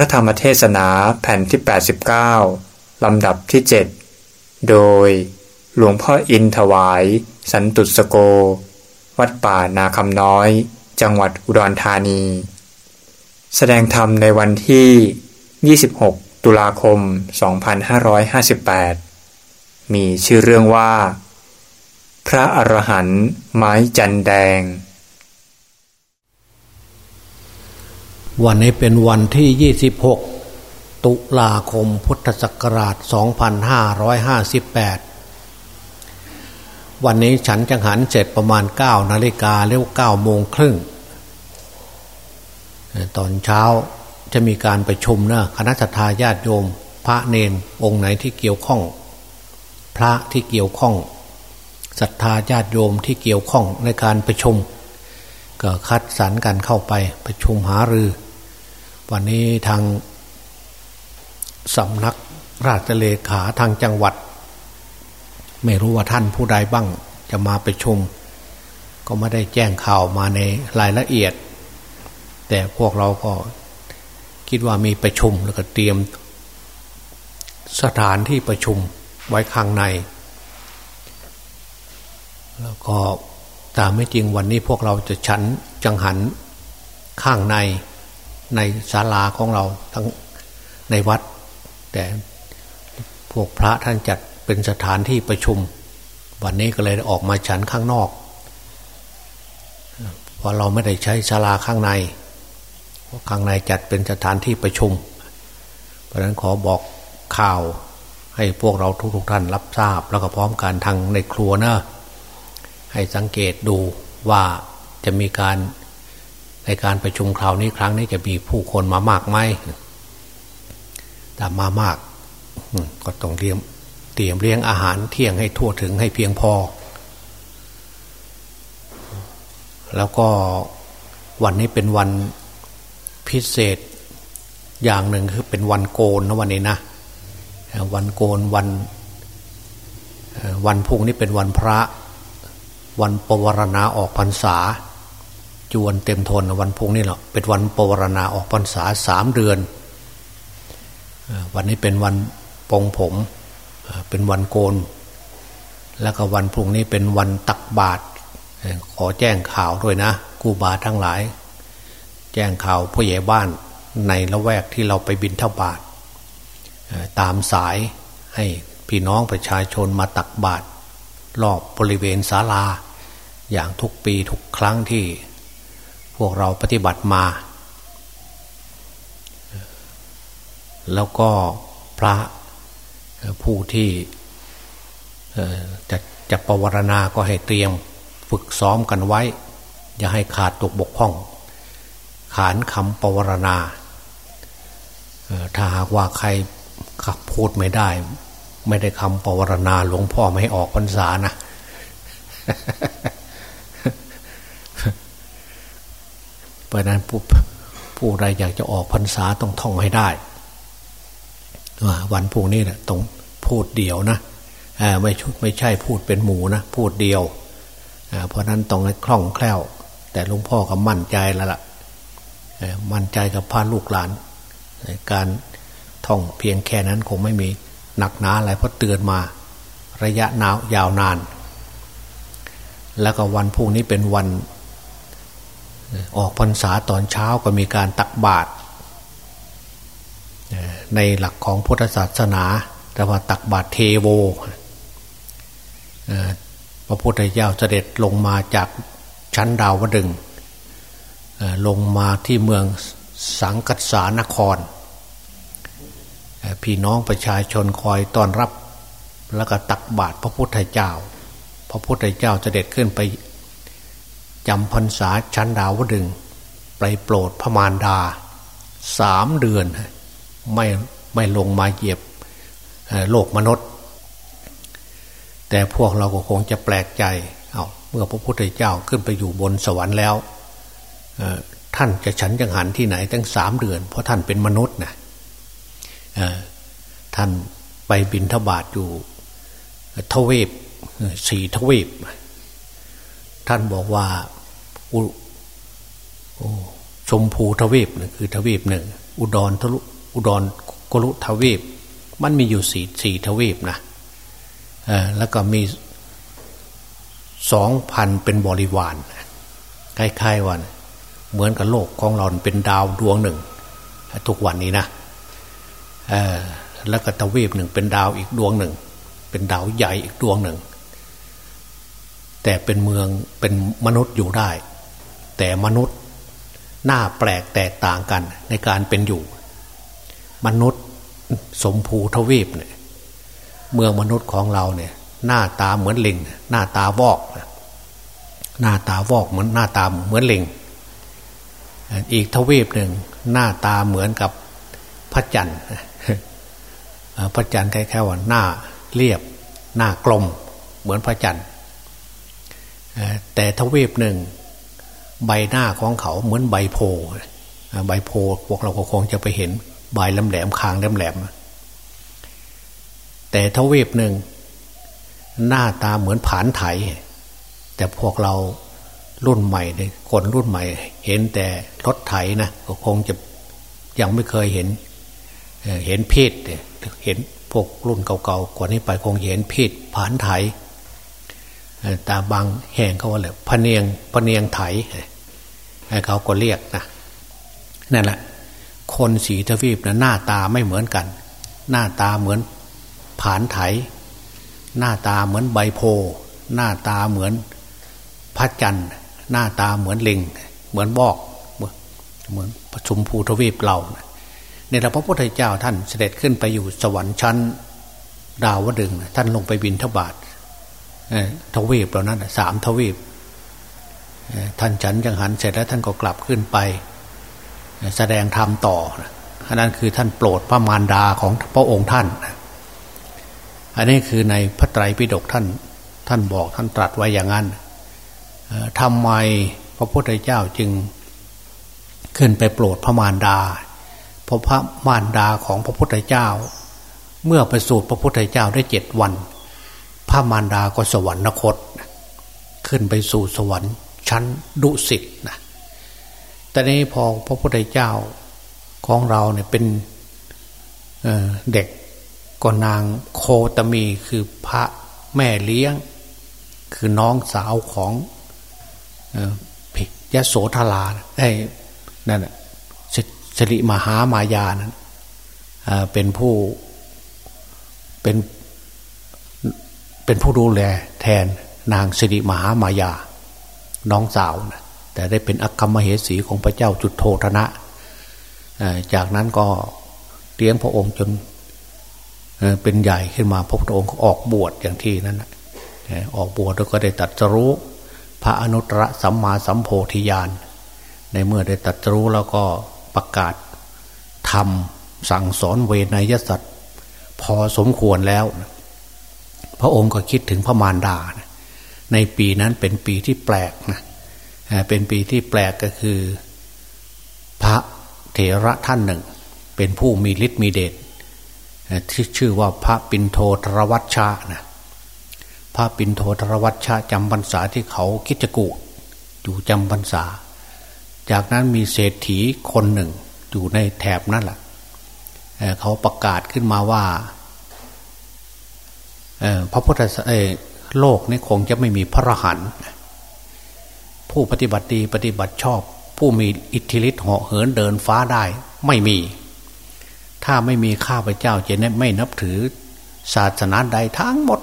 ระธรรมเทศนาแผ่นที่ 89 ลำดับที่ 7 โดยหลวงพ่ออินถวาย สันตุสโก วัดป่านาคำน้อย จังหวัดอุดรธานี แสดงธรรมในวันที่ 26 ตุลาคม 2558 มีชื่อเรื่องว่า พระอรหันต์ไม้จันแดง วันนี้เป็นวันที่ 26 ตุลาคมพุทธศักราช 2558 วันนี้ฉันจังหันเสร็จประมาณ 9 นาฬิกาเรียก9โมงครึ่ง ตอนเช้าจะมีการประชุมนะคณะทาญาติโยม พระเนนองค์ไหนที่เกี่ยวข้อง พระที่เกี่ยวข้องศรัทธาญาติโยมที่เกี่ยวข้องในการประชุมก็คัดสรรกันเข้าไปประชุมหารือ วันนี้ทางสำนักราชเลขาทางจังหวัด ไม่รู้ว่าท่านผู้ใดบ้างจะมาประชุมก็ไม่ได้แจ้งข่าวมาในรายละเอียด แต่พวกเราก็คิดว่ามีประชุมแล้วก็เตรียม สถานที่ประชุมไว้ข้างใน แล้วก็ตามไม่จริงวันนี้พวกเราจะชั้นจังหันข้างใน ในศาลาของเราทั้งในวัด แต่พวกพระท่านจัดเป็นสถานที่ประชุม วันนี้ก็เลยออกมาฉันข้างนอกเพราะเราไม่ได้ใช้ศาลาข้างในเพราะข้างในจัดเป็นสถานที่ประชุม เพราะฉะนั้นขอบอกข่าวให้พวกเราทุกๆทท่านรับทราบ แล้วก็พร้อมการทางในครัวนะให้สังเกตดูว่าจะมีการ ในการประชุมคราวนี้ครั้งนี้จะมีผู้คนมามากไหมแต่มามาก ก็ต้องเตรียมเตรียมเลี้ยงอาหารเที่ยงให้ทั่วถึงให้เพียงพอ แล้วก็วันนี้เป็นวันพิเศษอย่างหนึ่งคือเป็นวันโกนนะวันนี้นะวันโกนวัน วันพุ่งนี้เป็นวันพระ วันปวารณาออกพรรษา จวนเต็มทนวันพุ่งนี่เนาะเป็นวันปวารณาออกพรรษาสามเดือน วันนี้เป็นวันปองผม เป็นวันโกน แล้วก็วันพุ่งนี้เป็นวันตักบาตรขอแจ้งข่าวด้วยนะกูบาทั้งหลาย แจ้งข่าวผู้ใหญ่บ้านในละแวกที่เราไปบินทบาทตามสายให้พี่น้องประชาชนมาตักบาตรรอบบริเวณศาลา อย่างทุกปีทุกครั้งที่ วกเราปฏิบัติมา แล้วก็พระผู้ที่จะจะปวารณาก็ให้เตรียมฝึกซ้อมกันไว้ อย่าให้ขาดตกบกพร่อง ขานคำปวารณา ถ้าหากว่าใครขับพูดไม่ได้ ไม่ได้คำปวารณาหลวงพ่อไม่ให้ออกพรรษานะ เพราะนั้นผู้ผู้ใดอยากจะออกพรรษาต้องท่องให้ได้ว่าวันพรุ่งนี้นะต้องพูดเดียวนะไม่ไม่ใช่พูดเป็นหมูนะพูดเดียวเพราะนั้นต้องคล่องแคล่ว แต่หลวงพ่อก็มั่นใจแล้วล่ะมั่นใจกับพาลูกหลานในการท่องเพียงแค่นั้นคงไม่มีหนักหนาอะไรเพราะเตือนมาระยะนาวยาวนาน แล้วก็วันพรุ่งนี้เป็นวัน ออกพรรษาตอนเช้าก็มีการตักบาตรในหลักของพุทธศาสนา แต่ว่าตักบาตรเทโวพระพุทธเจ้าเสด็จลงมาจากชั้นดาวดึงลงมาที่เมืองสังกัสานคร พี่น้องประชาชนคอยต้อนรับแล้วก็ตักบาตรพระพุทธเจ้า พระพุทธเจ้าเสด็จขึ้นไป จำพรรษาชั้นดาวดึง ไปโปรดพระมารดาสามเดือน ไม่ไม่ลงมาเหยียบโลกมนุษย์ แต่พวกเราก็คงจะแปลกใจเอาเมื่อพระพุทธเจ้าขึ้นไปอยู่บนสวรรค์แล้วท่านจะฉันจังหันที่ไหนตั้งสามเดือน เพราะท่านเป็นมนุษย์นะท่านไปบินทบาทอยู่ทวีปสี่ทวีป ท่านบอกว่าชมพูทวีปคือทวีปหนึ่ง อุดรทลุอุดรกลุทวีป มันมีอยู่สี่สี่ทวีปนะแล้วก็มีสองพันเป็นบริวารคล้ายๆวันเหมือนกับโลกของเราเป็นดาวดวงหนึ่ง ทุกวันนี้นะแล้วก็ทวีปหนึ่งเป็นดาวอีกดวงหนึ่ง เป็นดาวใหญ่อีกดวงหนึ่ง แต่เป็นเมืองเป็นมนุษย์อยู่ได้ แต่มนุษย์หน้าแปลกแตกต่างกันในการเป็นอยู่ มนุษย์สมภูทวีปเนี่ยเมืองมนุษย์ของเราเนี่ย หน้าตาเหมือนลิงหน้าตาวอก หน้าตาวอกเหมือนหน้าตาเหมือนลิงอีกทวีปหนึ่งหน้าตาเหมือนกับพระจันทร์พระจันทร์แค่ๆว่าหน้าเรียบ หน้ากลม เหมือนพระจันทร์ แต่ทวีปหนึ่งใบหน้าของเขาเหมือนใบโพใบโพพวกเราก็คงจะไปเห็นใบแหลมๆคางแหลมๆแต่ทวีปหนึ่งหน้าตาเหมือนผานไถ แต่พวกเรารุ่นใหม่เนี่ยคนรุ่นใหม่ เห็นแต่รถไถนะก็คงจะยังไม่เคยเห็นเห็นเพศเห็นพวกรุ่นเก่าๆกว่านี้ไปคงเห็นเพศผานไถ ตาบางแห่งเขาว่าเลยพเนียงพเนียงไถเขาก็เรียกนะนั่นแหละ คนสีทวีปนะหน้าตาไม่เหมือนกัน หน้าตาเหมือนผานไถ หน้าตาเหมือนใบโพ หน้าตาเหมือนพระจันทร์ หน้าตาเหมือนลิง เหมือนบอก เหมือนประชุมภูทวีปเราในพระพุทธเจ้าท่านเสด็จขึ้นไปอยู่สวรรค์ชั้น ดาวดึงท่านลงไปบินทบาท ทวีปเหล่านั้นสามทวีปท่านฉันจังหันเสร็จแล้วท่านก็กลับขึ้นไป แสดงธรรมต่ออันนั้นคือท่านโปรดพระมารดาของพระองค์ท่าน อันนี้คือในพระไตรปิฎกท่านท่านบอกท่านตรัสไว้อย่างนั้นทำไมพระพุทธเจ้าจึงขึ้นไปโปรดพระมารดาเพราะพระมารดาของพระพุทธเจ้า เมื่อไปสู่พระพุทธเจ้าได้เจ็ดวัน พระมารดาก็สวรรคต ขึ้นไปสู่สวรรค์ชั้นดุสิตนะแต่นี้พอพระพุทธเจ้าของเราเนี่ยเป็นเเด็กก็นางโคตมีคือพระแม่เลี้ยง คือน้องสาวของยโสธราได้นั่นสิริมหามายานั้นเป็นผู้เป็น เป็นผู้ดูแลแทนนางสิริมหามายา น้องสาวนะแต่ได้เป็นอัคคมเหสีของพระเจ้าจุดโทธนะ จากนั้นก็เลี้ยงพระองค์จนเป็นใหญ่ขึ้นมาพระองค์ก็ออกบวชอย่างที่นั้นออกบวชแล้วก็ได้ตัดสรู้พระอนุตตรสัมมาสัมโพธิญาณในเมื่อได้ตัดรู้แล้วก็ประกาศทำสั่งสอนเวนยสัตว์พอสมควรแล้ว พระองค์ก็คิดถึงพระมารดาในปีนั้นเป็นปีที่แปลกนะเป็นปีที่แปลกก็คือ พระเถระท่านหนึ่ง เป็นผู้มีฤทธิ์มีเดชที่ชื่อว่าพระปินโทตรวัชชานะพระปินโทธรวัชชะจำพรรษาที่เขาคิจกูอยู่จำพรรษา จากนั้นมีเศรษฐีคนหนึ่งอยู่ในแถบนั่นแหละเขาประกาศขึ้นมาว่า พระพุทธโลกนี้คงจะไม่มีพระหันผู้ปฏิบัติดีปฏิบัติชอบ ผู้มีอิทธิฤทธิ์เหาะเหินเดินฟ้าได้ไม่มี ถ้าไม่มีข้าพเจ้าจะไม่นับถือศาสนาใดทั้งหมด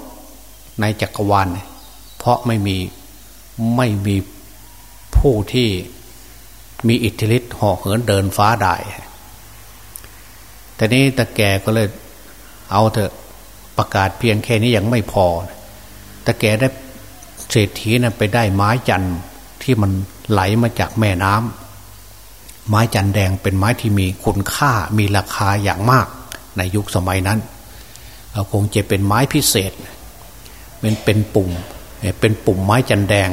ในจักรวาลเพราะไม่มีไม่มีผู้ที่มีอิทธิฤทธิ์ห่อเหินเดินฟ้าได้ แต่นี้ตะแกก็เลยเอาเถอะ ประกาศเพียงแค่นี้ยังไม่พอตะแกได้เศรษฐีนะ่ะไปได้ไม้จันที่มันไหลมาจากแม่น้ำไม้จันแดงเป็นไม้ที่มีคุณค่ามีราคาอย่างมากในยุคสมัยนั้นคงจะเป็นไม้พิเศษมันเป็นปุ่มเป็นปุ่มไม้จันแดง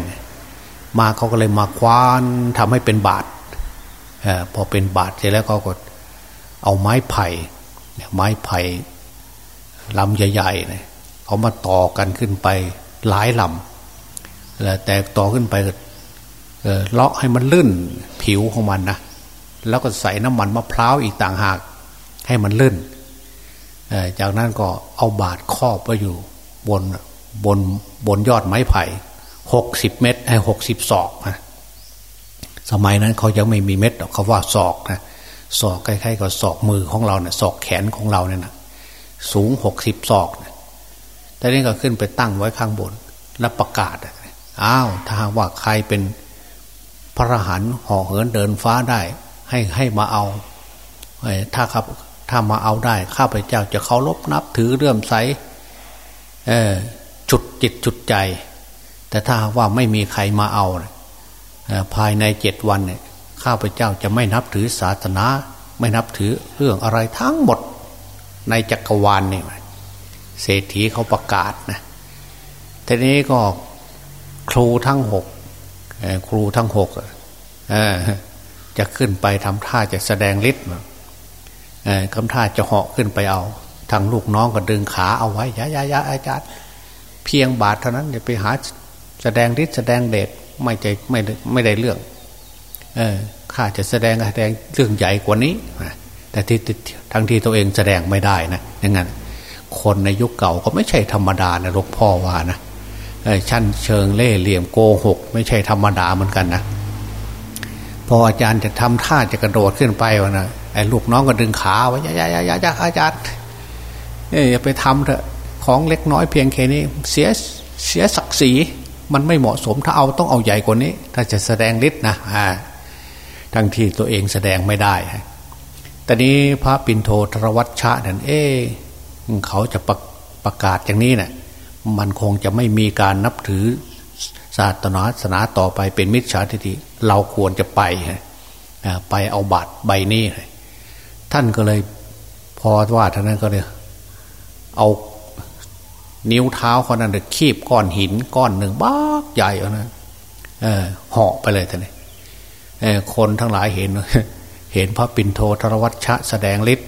มาเขาก็เลยมาคว้านทำให้เป็นบาทพอเป็นบาทเสร็จแล้วเขาก็เอาไม้ไผ่ไม้ไผ่ ลำใหญ่ๆเนี่ยเขามาต่อกันขึ้นไปหลายลำแต่ต่อขึ้นไปเลาะให้มันลื่นผิวของมันนะแล้วก็ใส่น้ำมันมะพร้าวอีกต่างหาก ให้มันลื่นจากนั้นก็เอาบาดครอบไว้อยู่บนบนบนยอดไม้ไผ่หกสิบเมตรให้หกสิบศอกนะสมัยนั้นเขายังไม่มีเม็ดเขาว่าศอกนะศอกใกล้ายๆกับศอกมือของเราเนี่ยศอกแขนของเราเนี่ยนะ สูงหกสิบศอกนะแต่นี่ก็ขึ้นไปตั้งไว้ข้างบน แล้วประกาศอ้าวถ้าว่าใครเป็นพระหันห่อเหินเดินฟ้าได้ ให้ให้มาเอาถ้าครับถ้ามาเอาได้ ข้าพเจ้าจะเคารพนับถือเรื่มใสจุดจิตจุดใจ แต่ถ้าว่าไม่มีใครมาเอา ภายในเจ็ดวันเนี่ยข้าพเจ้าจะไม่นับถือศาสนา ไม่นับถือเรื่องอะไรทั้งหมด ในจักรวาลนี่เศรษฐีเขาประกาศนะทีนี้ก็ครูทั้งหกครูทั้งหกจะขึ้นไปทำท่าจะแสดงฤทธิ์คำท่าจะเหาะขึ้นไปเอา ทางลูกน้องก็ดึงขาเอาไว้ยายายาอาจารย์ เพียงบาทเท่านั้นอย่าไปหาแสดงฤทธิ์แสดงเดชไม่ใจไม่ไม่ได้เรื่อง เออข้าจะแสดงแสดงเรื่องใหญ่กว่านี้ แต่ที่ทั้งที่ตัวเองแสดงไม่ได้นะอย่างนั้นคนในยุคเก่าก็ไม่ใช่ธรรมดานะหลวงพ่อว่านะชั้นเชิงเล่เหลี่ยมโกหก ไม่ใช่ธรรมดาเหมือนกันนะพออาจารย์จะทำท่าจะกระโดดขึ้นไปวะนะไอ้ลูกน้องก็ดึงขาไว้ยายายายาอาจารย์อย่าไปทำเถอะของเล็กน้อยเพียงแค่นี้ เสียเสียศักดิ์ศรีมันไม่เหมาะสมถ้าเอาต้องเอาใหญ่กว่านี้ ถ้าจะแสดงฤทธิ์นะทั้งที่ตัวเองแสดงไม่ได้ แต่นี้พระปินโทธรวัชชะนั่นเอ๊เขาจะประประกาศอย่างนี้เนะ่ะมันคงจะไม่มีการนับถือศาสนาศาสนาต่อไปเป็นมิจฉาทิฏฐิเราควรจะไปไปเอาบัตรใบนี้ท่านก็เลยพอว่าท่านนั้นก็เลยเอานิ้วเท้าเขานั้นเลยคีบก้อนหินก้อนหนึ่งบ้าใหญ่เอานะเออเหาะไปเลยท่านนี่คนทั้งหลายเห็น เห็นพระปิ่นโทธรวัชชะแสดงฤทธิ์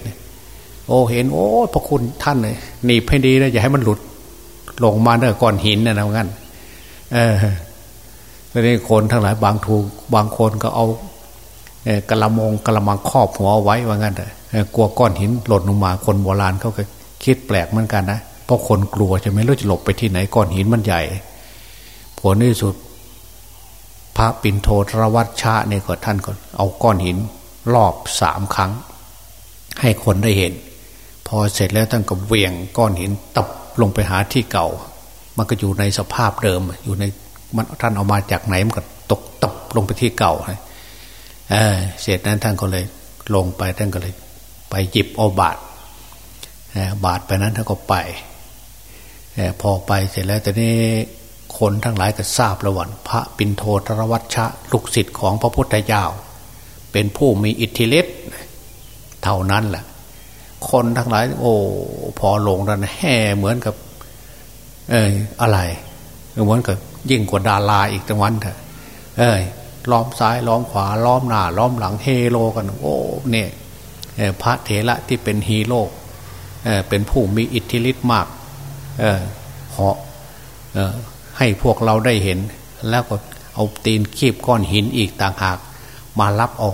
โอ้เห็น โอ้พระคุณท่านเลยหนีบให้ดีนะอย่าให้มันหลุดลงมาเนื้อก้อนหินนะนะงั้น เออแล้วนี่คนทั้งหลายบางทูบางคนก็เอากระมงกระมังครอบหัวไว้ว่างั้นแต่กลัวก้อนหินหล่นลงมาคนโบราณเขาก็คิดแปลกเหมือนกันนะเพราะคนกลัวจะไม่รู้จะหลบไปที่ไหนก้อนหินมันใหญ่ผลที่สุด พระปิ่นโทธรวัชชะเนี่ยก็ท่านก็เอาก้อนหิน รอบสามครั้ง ให้คนได้เห็น พอเสร็จแล้วท่านก็เวียงก้อนหินตบลงไปหาที่เก่า มันก็อยู่ในสภาพเดิม อยู่ในมันท่านเอามาจากไหนมันก็ตกตบลงไปที่เก่าเออเสร็จนั้นท่านก็เลยลงไปท่านก็เลย ไปหยิบเอาบาทบาทไปนั้นท่านก็ไปพอไปเสร็จแล้วแต่นี้คนทั้งหลายก็ทราบระหว่างพระปินโทธรวัชชะลูกศิษย์ของพระพุทธเจ้า เป็นผู้มีอิทธิฤทธิ์เท่านั้นแหละคนทั้งหลาย โอ้พอลงนั้นแห่เหมือนกับ เอออะไรเหมือนกับยิ่งกว่าดาราอีกจังวันเถอะเอ้ยล้อมซ้ายล้อมขวาล้อมหน้าล้อมหลังเฮโลกัน โอ้เนี่ยพระเถระที่เป็นฮีโร่เป็นผู้มีอิทธิฤทธิ์มากเหาะให้พวกเราได้เห็น แล้วก็เอาตีนคีบก้อนหินอีกต่างหาก มารับเอา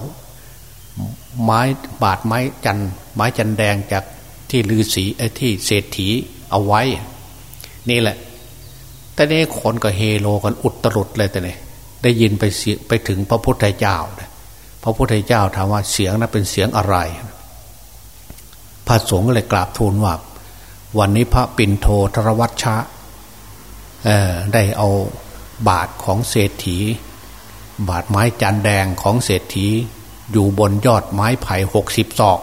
ไม้บาดไม้จันไม้จันแดงจากที่ลือสีไอ้ที่เศรษฐีเอาไว้ นี่แหละ แต่นี้คนก็เฮโลกันอุตรุดเลยแต่เนี่ยได้ยินไปเสียไปถึงพระพุทธเจ้าพระพุทธเจ้าถามว่าเสียงนั้นเป็นเสียงอะไรพระสงฆ์ก็เลยกราบทูลว่า วันนี้พระปินโทธรวัชชะได้เอาบาทของเศรษฐี บาทไม้จันแดงของเศรษฐี อยู่บนยอดไม้ไผ่หกสิบศอก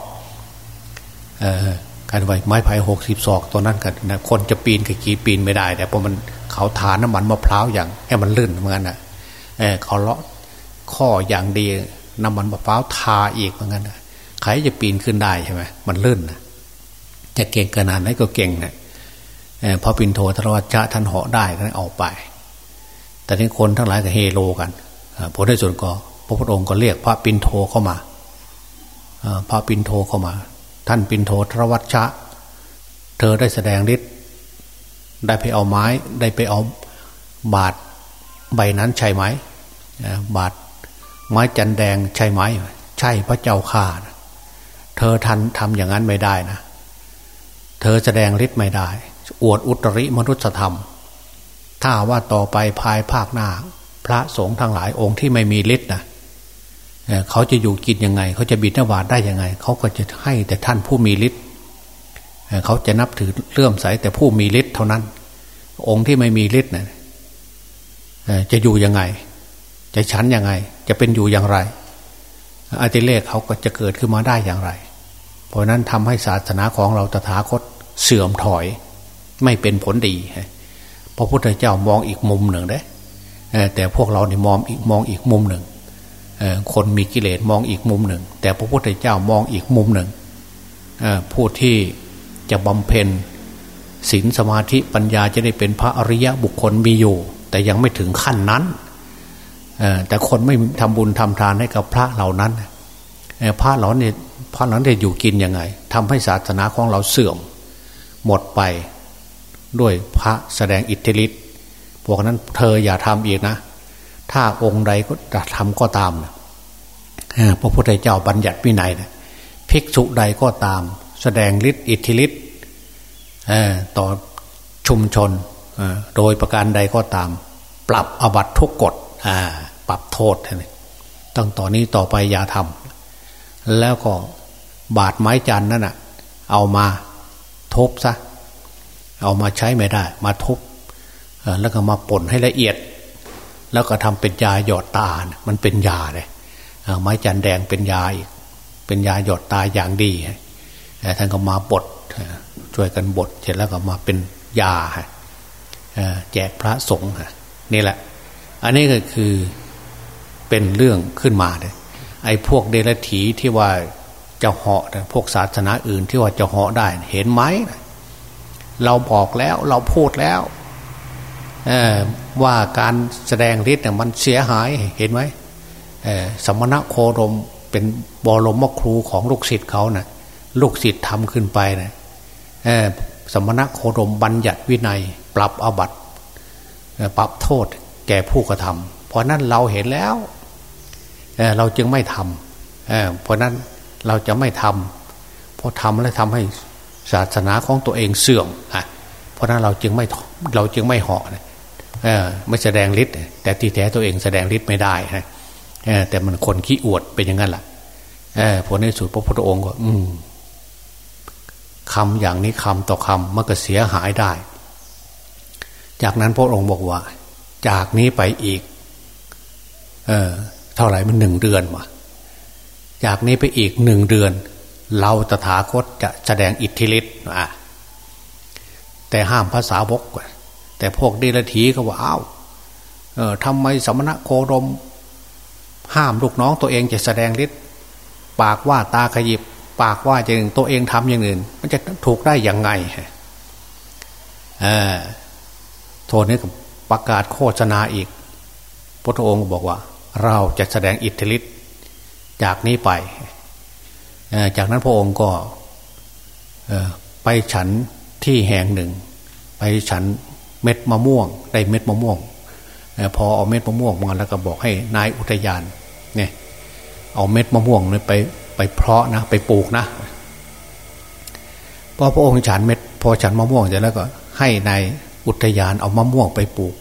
การไว้ไม้ไผ่หกสิบศอกตัวนั้นกันนะคนจะปีนกับกี่ปีนไม่ได้ แต่เพราะมันเขาทานน้ำมันมะพร้าวอย่างให้มันลื่นเหมือนกันนะเเขาเลาะข้ออย่างดีน้ำมันมะพร้าวทาอีกเหมือนกันนะใครจะปีนขึ้นได้ใช่ไหมมันลื่นนะจะเก่งขนาดไหนก็เก่งนะพอปินโทธรวัชะท่านเหาะได้ก็ออกไป แต่ที่คนทั้งหลายก็เฮโลกัน ผลในส่วนก็ พระพุทธองค์ก็เรียกพระปินโทเข้ามาพระปินโทเข้ามา ท่านปินโทธรวัชะ เธอได้แสดงฤทธิ์ได้ไปเอาไม้ได้ไปเอาบาดใบนั้นใช่ไหมบาดไม้จันแดงใช่ไหมใช่พระเจ้าข่านะเธอทันทำอย่างนั้นไม่ได้นะ เธอแสดงฤทธิ์ไม่ได้ อวดอุตริมนุษยธรรม ถ้าว่าต่อไปภายภาคหน้า พระสงฆ์ทั้งหลายองค์ที่ไม่มีฤทธิ์นะเขาจะอยู่กินยังไง เขาจะบิณฑบาตได้ยังไง เขาก็จะให้แต่ท่านผู้มีฤทธิ์เขาจะนับถือเลื่อมใสแต่ผู้มีฤทธิ์เท่านั้น องค์ที่ไม่มีฤทธิ์นะจะอยู่ยังไง จะชั้นยังไง จะเป็นอยู่อย่างไรอาติเลกเขาก็จะเกิดขึ้นมาได้อย่างไร เพราะนั้นทำให้ศาสนาของเราตถาคตเสื่อมถอย ไม่เป็นผลดี พระพุทธเจ้ามองอีกมุมหนึ่งได้ แต่พวกเราเนี่ยมองอีกมองอีกมุมหนึ่งคนมีกิเลสมองอีกมุมหนึ่ง แต่พระพุทธเจ้ามองอีกมุมหนึ่งผู้ที่จะบำเพ็ญศีลสมาธิปัญญาจะได้เป็นพระอริยะบุคคลมีอยู่ แต่ยังไม่ถึงขั้นนั้นแต่คนไม่ทำบุญทำทานให้กับพระเหล่านั้นพระเหล่านี้พระเหล่านั้อยู่กินยังไงทำให้ศาสนาของเราเสื่อม หมดไปด้วยพระแสดงอิทธิฤทธิ์ พวกนั้นเธออย่าทำอีกนะ ถ้าองค์ใดก็จะทำก็ตามนะพระพุทธเจ้าบัญญัติวินัยนะภิกษุใดก็ตาม แสดงฤทธิ์อิทธิฤทธิ์ต่อชุมชนโดยประการใดก็ตาม ปรับอบัตทุกกฎปรับโทษตั้งต่อนนี้ต่อไปอย่าทำแล้วก็บาดไม้จันนั่นอะเอามาทุบซะ เอามาใช้ไม่ได้ มาทุบ แล้วก็มาป่นให้ละเอียด แล้วก็ทำเป็นยาหยอดตา มันเป็นยาเลยไม้จันแดงเป็นยาอีก เป็นยาหยอดตาอย่างดีท่านก็มาบดช่วยกันบดเสร็จแล้วก็มาเป็นยาแจกพระสงฆ์นี่แหละ อันนี้ก็คือเป็นเรื่องขึ้นมาเลยไอ้พวกเดรัจฉีที่ว่าจะเหาะพวกศาสนาอื่นที่ว่าจะเหาะได้ เห็นไหมเราบอกแล้วเราพูดแล้ว ว่าการแสดงฤทธิ์เนี่ยมันเสียหายเห็นไหมสมณะโคดมเป็นบรมครูของลูกศิษย์เขานะ่ะลูกศิษย์ทำขึ้นไปนะสมณะโคดมบัญญัติวินัย ปรับอาบัติปรับโทษแก่ผู้กระทำเพราะนั้นเราเห็นแล้วเราจึงไม่ทำเเพราะนั้นเราจะไม่ทำเพราะทำแล้วทำให้ศาสนาของตัวเองเสื่อมอะเพราะนั้นเราจึงไม่เราจึงไม่เหาะ ไม่แสดงฤทธิ์แต่ที่แท้ตัวเองแสดงฤทธิ์ไม่ได้นะแต่มันคนขี้อวดเป็นอย่างนั้นแหละผลในสุดพระพุทธองค์ก็อืมคำอย่างนี้คำต่อคำมันก็เสียหายได้ จากนั้นพระองค์บอกว่า จากนี้ไปอีก เออเท่าไหร่มันหนึ่งเดือนวะจากนี้ไปอีกหนึ่งเดือน เราตถาคตจะแสดงอิทธิฤทธิ์อะแต่ห้ามภาษาบก แต่พวกเดรัจฉีก็ว่าอ้าวเออทำไมสมณะโคดม ห้ามลูกน้องตัวเองจะแสดงฤทธิ์ปากว่าตาขยิบ ปากว่าอย่างหนึ่งตัวเองทำอย่างอื่น มันจะถูกได้อย่างไงเออโทนี้กับประกาศโฆษณาอีก พระองค์บอกว่า เราจะแสดงอิทธิฤทธิ์จากนี้ไป จากนั้นพระองค์ก็ไปฉันที่แห่งหนึ่ง ไปฉัน เม็ดมะม่วงได้เม็ดมะม่วงพอเอาเม็ดมะม่วงมาแล้วก็บอกให้นายอุทยานเนี่ยเอาเม็ดมะม่วงเนี่ยไปไปเพาะนะไปปลูกนะพอพระองค์ฉันเม็ดพอฉันมะม่วงเสร็จแล้วก็ให้นายอุทยานเอามะม่วงไปปลูก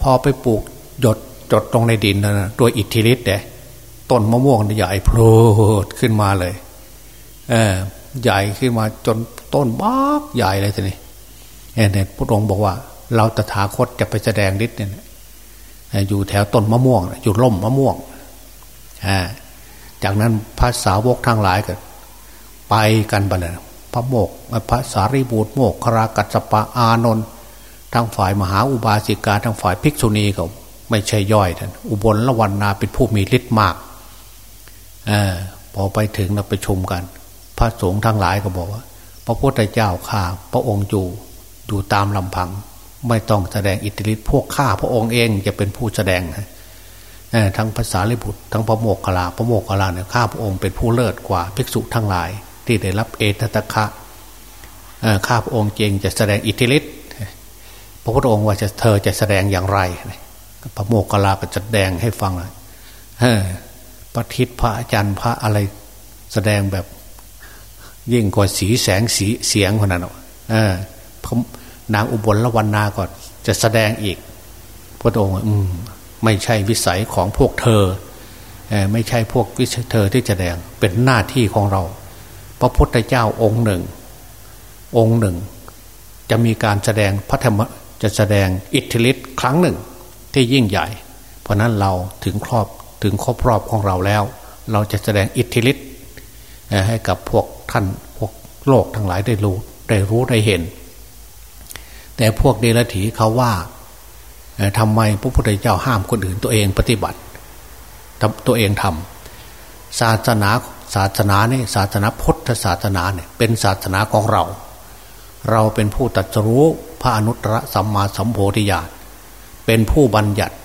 พอไปปลูกหยดจดตรงในดินนะโดยอิทธิฤทธิ์เนี่ยต้นมะม่วงใหญ่โผล่ขึ้นมาเลยเออใหญ่ขึ้นมาจนต้นบ้าใหญ่เลยทีนี้เนี่ยพระองค์บอกว่า เราตถาคตจะไปแสดงฤทธิ์เนี่ยอยู่แถวต้นมะม่วง อยู่ร่มมะม่วงจากนั้นพระสาวกทั้งหลายก็ไปกันไปเลยพระโมกพระสารีบูตรโมกครากัสปะอานนท์ทั้งฝ่ายมหาอุบาสิกาทั้งฝ่ายภิกษุณีเขาไม่ใช่ย่อยท่านอุบลละวันนาเป็นผู้มีฤทธิ์มากอพอไปถึงเราไปชมกัน พระสงฆ์ทั้งหลายก็บอกว่า พระพุทธเจ้าข้าพระองค์อยู่อยู่ตามลำพัง ไม่ต้องแสดงอิทธิฤทธิ์พวกข้าพระองค์เองจะเป็นผู้แสดงทั้งภาษาลิบุตรทั้งพระโมกขลาพระโมกขลาเนี่ยข้าพระองค์เป็นผู้เลิศกว่าภิกษุทั้งหลาย ที่ได้รับเอตตะคะข้าพระองค์เจงจะแสดงอิทธิฤทธิ์พระพุทธองค์ว่าจะเธอจะแสดงอย่างไร พระโมกขลาก็จะแสดงให้ฟังเลยพพระทิศพระอาจารย์พระอะไรแสดงแบบยิ่งกว่าสีแสงสีเสียงคนนั้นเออ นางอุบลละวันนาก่อนจะแสดงอีก พระองค์อืมไม่ใช่วิสัยของพวกเธอ ไม่ใช่พวกวิเธอที่จะแสดงเป็นหน้าที่ของเรา พระพุทธเจ้าองค์หนึ่ง องค์หนึ่ง จะมีการแสดงพระธรรมจะแสดงอิทธิฤทธิ์ครั้งหนึ่งที่ยิ่งใหญ่ เพราะนั้นเราถึงครอบถึงครอบรอบของเราแล้ว เราจะแสดงอิทธิฤทธิ์ให้กับพวกท่านพวกโลกทั้งหลายได้รู้ได้รู้ได้เห็น แต่พวกเดรัจฉีเขาว่าทำไมพระพุทธเจ้าห้ามคนอื่นตัวเองปฏิบัติตัวเองทำศาสนาศาสนาเนี่ยศาสนาพุทธศาสนาเนี่ยเป็นศาสนาของเรา เราเป็นผู้ตัดรู้พระอนุตตรสัมมาสัมโพธิญาณเป็นผู้บัญญัติ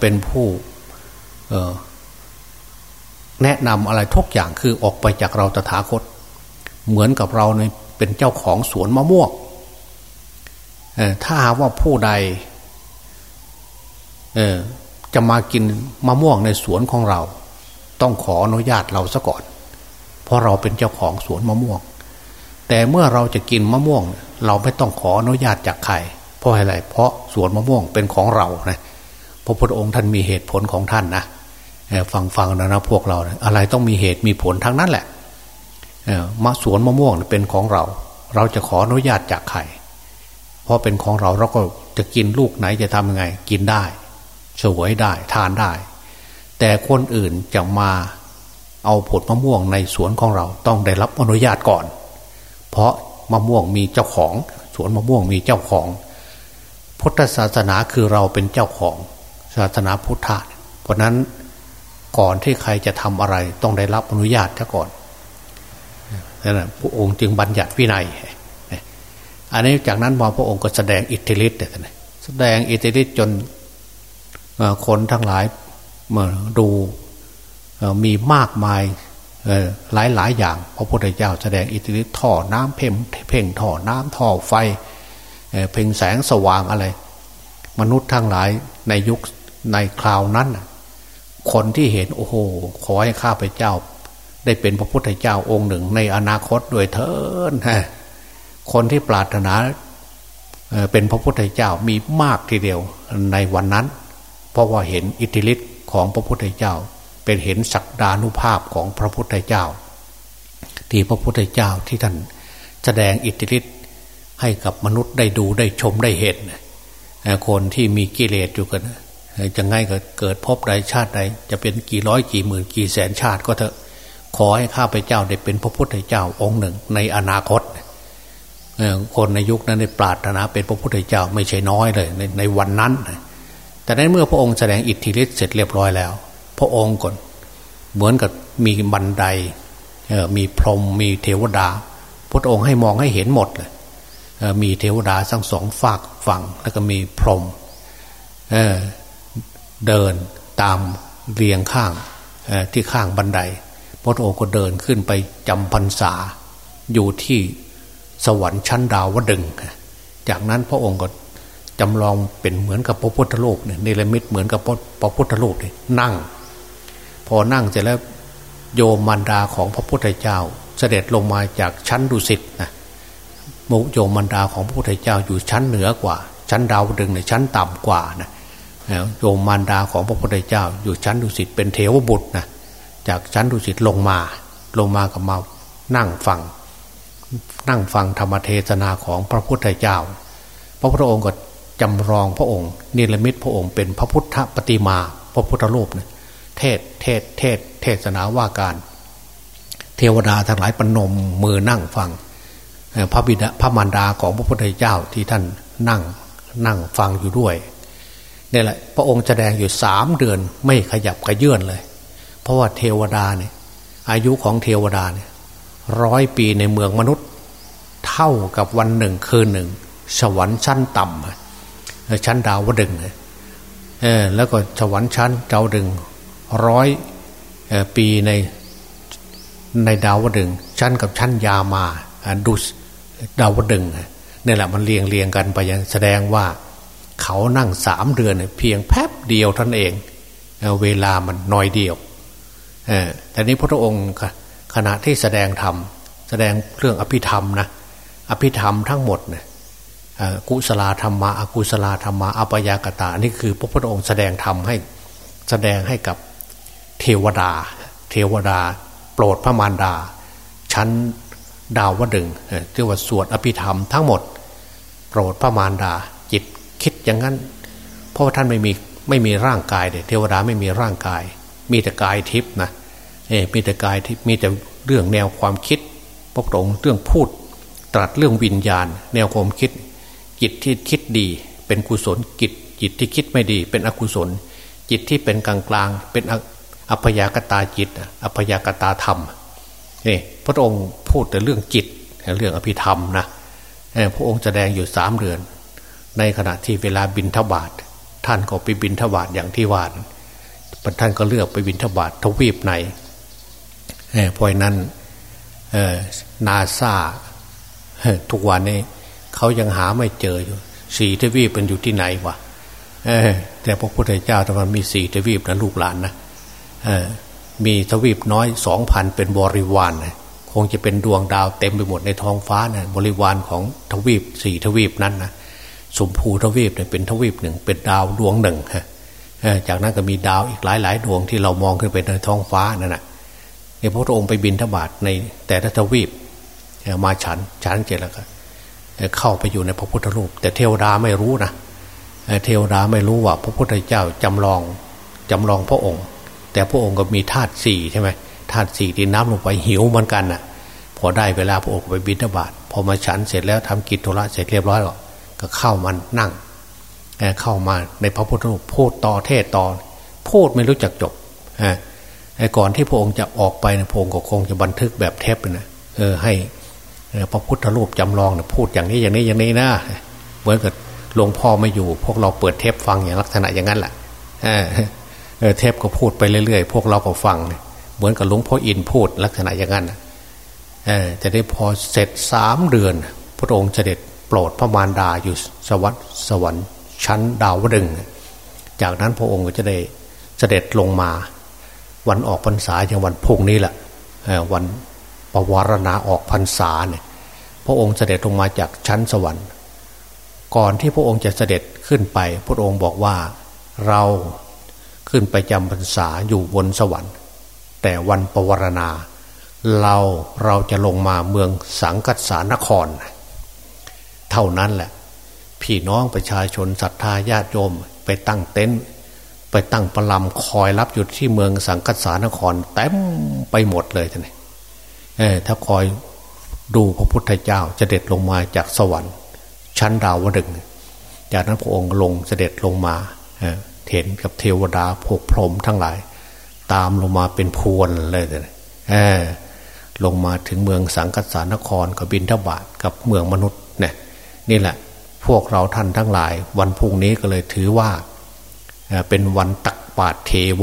เป็นผู้แนะนำอะไรทุกอย่างคือออกไปจากเราตถาคต เหมือนกับเราเนี่ยเป็นเจ้าของสวนมะม่วง ถ้าหาว่าผู้ใดจะมากินมะม่วงในสวนของเรา ต้องขออนุญาตเราซะก่อน เพราะเราเป็นเจ้าของสวนมะม่วง แต่เมื่อเราจะกินมะม่วง เราไม่ต้องขออนุญาตจากใครเพราะอะไร เพราะสวนมะม่วงเป็นของเรานะพระพุทธองค์ท่านมีเหตุผลของท่านนะฟังฟังนะนะพวกเราอะไรต้องมีเหตุมีผลทั้งนั้นแหละมาสวนมะม่วงเป็นของเรา เราจะขออนุญาตจากใคร เพราะเป็นของเราเราก็จะกินลูกไหนจะทำยังไง กินได้สวยได้ทานได้ แต่คนอื่นจะมาเอาผลมะม่วงในสวนของเราต้องได้รับอนุญาตก่อน เพราะมะม่วงมีเจ้าของ สวนมะม่วงมีเจ้าของ พุทธศาสนาคือเราเป็นเจ้าของศาสนาพุทธะเพราะนั้นก่อนที่ใครจะทำอะไรต้องได้รับอนุญาตซะก่อนนั่นแหละพระองค์จึงบัญญัติวินัย อันนี้จากนั้นมาพระองค์ก็แสดงอิทธิฤทธิ์แสดงอิทธิฤทธิ์จนคนทั้งหลายมาดูมีมากมายหลายหลายอย่าง พระพุทธเจ้าแสดงอิทธิฤทธิ์ท่อน้ำเพ่งเพ่งท่อน้ำท่อไฟเพ่งแสงสว่างอะไร มนุษย์ทั้งหลายในยุคในคราวนั้น คนที่เห็นโอ้โหขอให้ข้าพเจ้า ได้เป็นพระพุทธเจ้าองค์หนึ่งในอนาคตด้วยเถิดฮะ คนที่ปรารถนาเป็นพระพุทธเจ้ามีมากทีเดียวในวันนั้น เพราะว่าเห็นอิทธิฤทธิ์ของพระพุทธเจ้า เป็นเห็นศักดานุภาพของพระพุทธเจ้า ที่พระพุทธเจ้าที่ท่านแสดงอิทธิฤทธิ์ให้กับมนุษย์ได้ดูได้ชมได้เห็นคนที่มีกิเลสอยู่กันจะง่ายก็เกิดพบใดชาติใดจะเป็นกี่ร้อยกี่หมื่นกี่แสนชาติก็เถอะขอให้ข้าพเจ้าได้เป็นพระพุทธเจ้าองค์หนึ่งในอนาคต คนในยุคนั้นได้ปรารถนาเป็นพระพุทธเจ้าไม่ใช่น้อยเลยในในวันนั้น แต่ในเมื่อพระองค์แสดงอิทธิฤทธิ์เสร็จเรียบร้อยแล้ว พระองค์ก่อนเหมือนกับมีบันไดมีพรหมมีเทวดา พระองค์ให้มองให้เห็นหมดเลยมีเทวดาทั้งสองฝากฝั่งแล้วก็มีพรหมเเดินตามเรียงข้างที่ข้างบันได พระองค์ก็เดินขึ้นไปจำพรรษาอยู่ที่ สวรรค์ชั้นดาวดึง จากนั้นพระองค์ก็จำลองเป็นเหมือนกับพระพุทธรูปเนี่ยเนรมิตเหมือนกับพระพุทธรูปเนี่ยนั่ง พอนั่งเสร็จแล้วโยมมารดาของพระพุทธเจ้า เสด็จลงมาจากชั้นดุสิตนะมุโยมมารดาของพระพุทธเจ้าอยู่ชั้นเหนือกว่า ชั้นดาวดึงในชั้นต่ำกว่านะโยมมารดาของพระพุทธเจ้า อยู่ชั้นดุสิตเป็นเทวบุตรนะจากชั้นดุสิตลงมา ลงมากับมานั่งฟัง นั่งฟังธรรมเทศนาของพระพุทธเจ้า พระพุทธองค์ก็จำลองพระองค์นิรมิตพระองค์เป็นพระพุทธปฏิมา พระพุทธรูปเนี่ยเทศเทศเทศ เทศนาว่าการ เทวดาทั้งหลายปนมมือนั่งฟังพระบิดาพระมารดาของพระพุทธเจ้าที่ท่านนั่งนั่งฟังอยู่ด้วยนี่แหละ พระองค์แสดงอยู่สามเดือนไม่ขยับกระเยื่อนเลย เพราะว่าเทวดาเนี่ยอายุของเทวดาเนี่ย ร้อยปีในเมืองมนุษย์ เท่ากับวันหนึ่งคืนหนึ่ง สวรรค์ชั้นต่ำชั้นดาวดึงเออแล้วก็สวรรค์ชั้นดาวดึงร้อยปีในในดาวดึงชั้นกับชั้นยามาดุสดาวดึงนี่แหละมันเรียงเรียงกันไปยังแสดงว่า เขานั่งสามเดือนเพียงแป๊บเดียวท่านเองเวลามันน้อยเดียวแต่นี้พระองค์ ขณะที่แสดงธรรมแสดงเรื่องอภิธรรมนะอภิธรรมทั้งหมดเนี่ยกุศลธรรมะอกุศลธรรมะอปยากตานี่คือ พระพุทธองค์แสดงธรรมให้แสดงให้กับเทวดา เทวดา โปรดพระมารดา ชั้นดาววดึงเรียกว่าสวดอภิธรรมทั้งหมด โปรดพระมารดา จิตคิดอย่างนั้น เพราะท่านไม่มีไม่มีร่างกายเด็เทวดาไม่มีร่างกาย มีแต่กายทิพย์นะเมีแต่กายทิพย์มีแต่เรื่องแนวความคิดพระองค์เรื่องพูดตรัสเรื่องวิญญาณ แนวความคิด จิตที่คิดดี เป็นกุศลจิต จิตที่คิดไม่ดี เป็นอกุศล จิตที่เป็นกลางกลางเป็นอัพยากตาจิต อัพยากตาธรรมนี่พระองค์พูดแต่เรื่องจิตเรื่องอภิธรรมนะพระองค์แสดงอยู่สามเดือน ในขณะที่เวลาบินทบาทท่านก็ไปบินทบาทอย่างที่วานท่านก็เลือกไปบินทบาททวีปไหน เพราะนั้นนาซาทุกวันนี้เขายังหาไม่เจออยู่สี่ทวีปเป็นอยู่ที่ไหนวะแต่พระพุทธเจ้าทำไมมีสี่ทวีปนะลูกหลานนะมีทวีปน้อยสองพันเป็นบริวารนะคงจะเป็นดวงดาวเต็มไปหมดในท้องฟ้านะบริวารของทวีปสี่ทวีปนั้นนะสมภูทวีปเนี่ยเป็นทวีปหนึ่งเป็นดาวดวงหนึ่งฮะจากนั้นก็มีดาวอีกหลายหลายดวงที่เรามองขึ้นไปในท้องฟ้านั่นแหะ พระองค์ไปบินทบาทในแต่ละทวีปมาฉันฉันเจแล้วก็เข้าไปอยู่ในพระพุทธรูป แต่เทวดาไม่รู้นะเทวดาไม่รู้ว่า พระพุทธเจ้าจำลองจำลองพระองค์ แต่พระองค์ก็มีธาตุสี่ใช่ไหมธาตุสี่ที่น้ำลงไปหิวเหมือนกันนะ่ะ พอได้เวลาพระองค์ไปบินทบาทพอมาฉันเสร็จแล้วทำกิจธุระเสร็จเรียบร้อยแล้วก็เข้ามานั่งเข้ามาในพระพุทธรูปพูดต่อเทศต่อพูดไม่รู้จักจบไอ้ ก่อนที่พระองค์จะออกไปนะพระองค์ก็คงจะบันทึกแบบเทปนะเออให้พระพุทธรูปจำลองนะพูดอย่างนี้อย่างนี้อย่างนี้นะเหมือนกับหลวงพ่อไม่อยู่ พวกเราเปิดเทปฟังอย่างลักษณะอย่างนั้นแหละเออเทปก็พูดไปเรื่อยๆ พวกเราก็ฟังเหมือนกับหลวงพ่ออินพูดลักษณะอย่างนั้นเออจะได้พอเสร็จสามเดือน พระองค์เสด็จโปรดพระมารดาอยู่สวรรค์สวรรค์ชั้นดาวดึง จากนั้นพระองค์ก็จะได้เสด็จลงมา วันออกพรรษาอย่างวันพุ่งนี้แหละวันปวารณาออกพรรษาเนี่ยพระองค์เสด็จลงมาจากชั้นสวรรค์ ก่อนที่พระองค์จะเสด็จขึ้นไป พระองค์บอกว่าเราขึ้นไปจำพรรษาอยู่บนสวรรค์ แต่วันปวารณา เราเราจะลงมาเมืองสังกัสสานคร เท่านั้นแหละ พี่น้องประชาชนศรัทธาญาติโยมไปตั้งเต็นท์ ไปตั้งประลำคอยรับอยู่ที่เมืองสังกัสานครเต็มไปหมดเลยท่านเออถ้าคอยดูพระพุทธเจ้าจะเด็ดลงมาจากสวรรค์ ชั้นดาวดึงจากนั้นพระองค์ลงเสด็จลงมาเห็นกับเทวดาพวกพรหมทั้งหลาย ตามลงมาเป็นพวนเลยเออลงมาถึงเมืองสังกัสสานครกับบินทบาทกับเมืองมนุษย์เนี่ยนี่แหละ พวกเราท่านทั้งหลาย วันพุ่งนี้ก็เลยถือว่า เป็นวันตักบาตรเทโว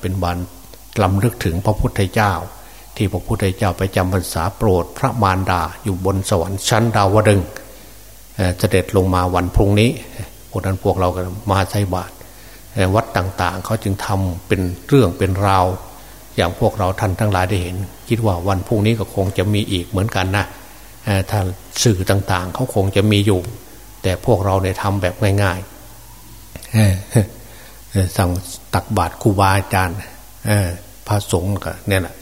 เป็นวันลำลึกถึงพระพุทธเจ้า ที่พระพุทธเจ้าไปจำพรรษาโปรด พระมารดาอยู่บนสวรรค์ชั้นดาวดึงเสด็จลงมาวันพรุ่งนี้พวกนั้นพวกเราก็มาใส่บาตรวัดต่างๆ เขาจึงทำเป็นเรื่องเป็นราว อย่างพวกเราท่านทั้งหลายได้เห็น คิดว่าวันพรุ่งนี้ก็คงจะมีอีกเหมือนกันนะถ้าสื่อต่างๆ เขาคงจะมีอยู่ แต่พวกเราเนี่ยทำแบบง่ายๆ สั่งตักบาตรครูบาอาจารย์พระสงฆ์ก็เนี่ยแหละ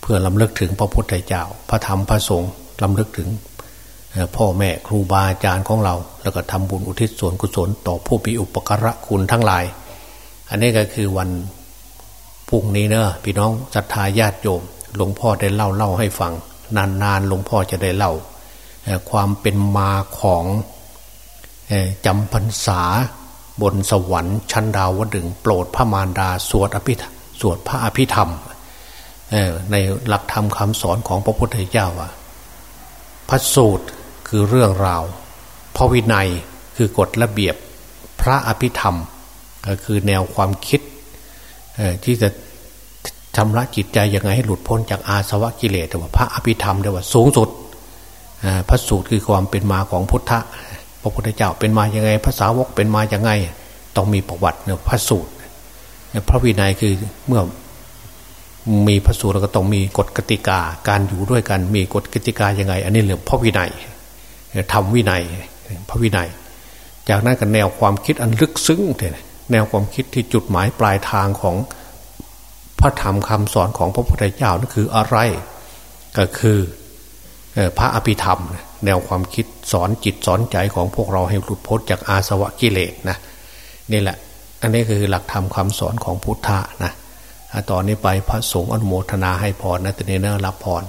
เพื่อลำลึกถึงพระพุทธเจ้า พระธรรมพระสงฆ์ลำลึกถึงพ่อแม่ครูบาอาจารย์ของเรา แล้วก็ทำบุญอุทิศส่วนกุศล ต่อผู้มีอุปการะคุณทั้งหลาย อันนี้ก็คือวันพรุ่งนี้เนอะพี่น้องศรัทธาญาติโยม หลวงพ่อได้เล่าเล่าให้ฟัง นานๆหลวงพ่อจะได้เล่า ความเป็นมาของจำพรรษา บนสวรรค์ชั้นดาวดึงโปรดพระมารดาสวดอภิสวดพระอภิธรรมในหลักธรรมคำสอนของพระพุทธเจ้าว่าพระสูตรคือเรื่องราว พระวินัยคือกฎระเบียบพระอภิธรรม ก็คือแนวความคิดที่จะชำระจิตใจยังไงให้หลุดพ้นจากอาสวะกิเลสแต่ว่าพระอภิธรรมเดียว่าสูงสุดพระสูตรคือความเป็นมาของพุทธะ พระพุทธเจ้าเป็นมาอย่างไง ภาษาวกเป็นมาอย่างไง ต้องมีประวัติเนี่ยพระสูตรพระวินัยคือเมื่อมีพระสูตรแล้วก็ต้องมีกฎกติกา การอยู่ด้วยกันมีกฎกติกายังไง อันนี้เรื่องพระวินัยทำวินัยพระวินัย จากนั้นก็แนวความคิดอันลึกซึ้งเลยแนวความคิดที่จุดหมายปลายทางของพระธรรมคำสอนของพระพุทธเจ้านั่นคืออะไร ก็คือพระอภิธรรม แนวความคิดสอนจิตสอนใจของพวกเราให้หลุดพ้นจากอาสวะกิเลสนะนี่แหละ อันนี้คือหลักธรรมคาสอนของพุทธะนะตอนนี้ไปพระสงฆ์อนุโมทนาให้พรนะตเนเนอรับพร